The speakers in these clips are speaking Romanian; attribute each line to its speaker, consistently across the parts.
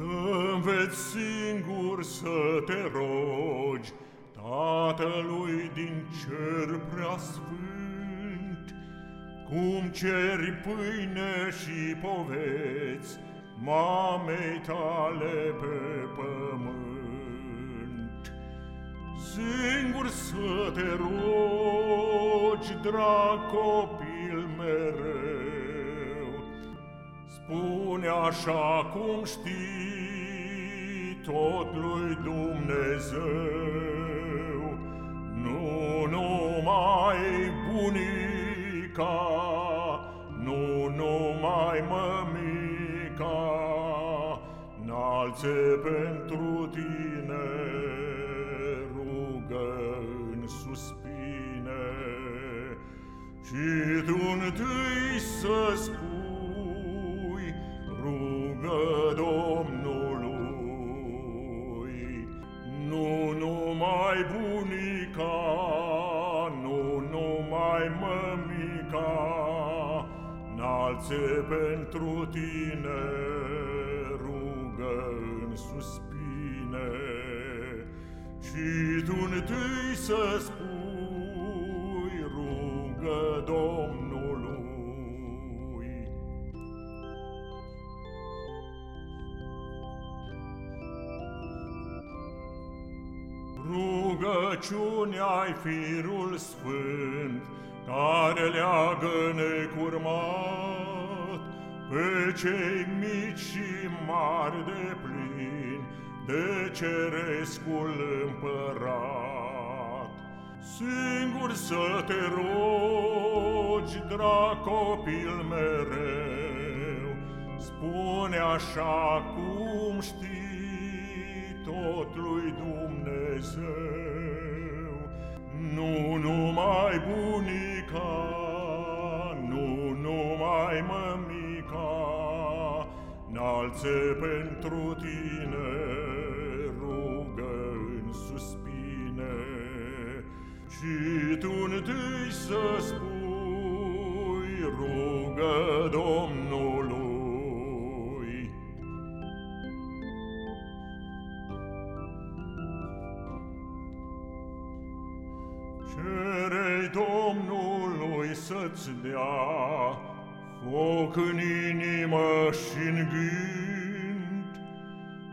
Speaker 1: Să înveți singur să te rogi Tatălui din cer prea sfânt, Cum ceri pâine și poveți Mamei tale pe pământ. Singur să te rogi, drag copil mereu, Spune așa cum știi tot lui Dumnezeu, Nu numai bunica, nu numai mămica, Înalțe pentru tine rugă în suspine. Și tu întâi să spui nu numai mămica Înalțe pentru tine în suspine. Și tu întâi să spui Rugăciunea-i firul sfânt care leagă necurmat pe cei mici și mari de plin de cerescul împărat. Singur să te rogi, drag copil mereu, spune așa cum știi tot lui Dumnezeu. Nu numai bunica, nu numai mămica, Înalțe pentru tine rugă în suspine Și tu întâi să spui rugă Domnului. Cerei Domnului să-ți dea Foc în inimă și în gând,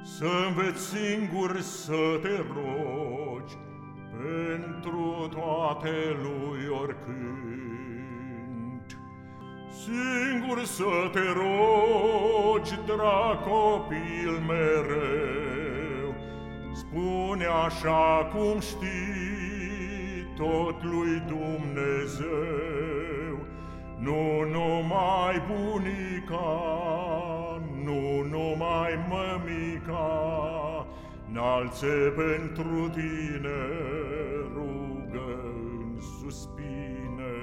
Speaker 1: Să înveți singur să te rogi Pentru toate lui oricând. Singur să te rogi, drag copil mereu, Spune așa cum știi tot lui Dumnezeu, nu numai bunica, nu numai mămica, N-alțe pentru tine rugă în suspine,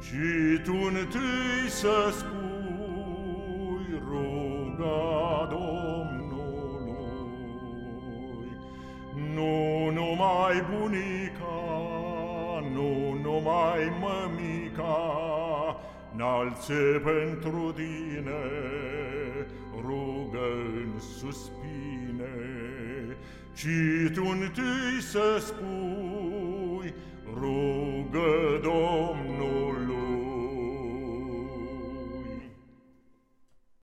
Speaker 1: Și tu întâi să spui ruga numai bunica, nu numai mămica, Înalță pentru tine, rugă în suspine, Ci tu întâi să spui, rugă Doamne,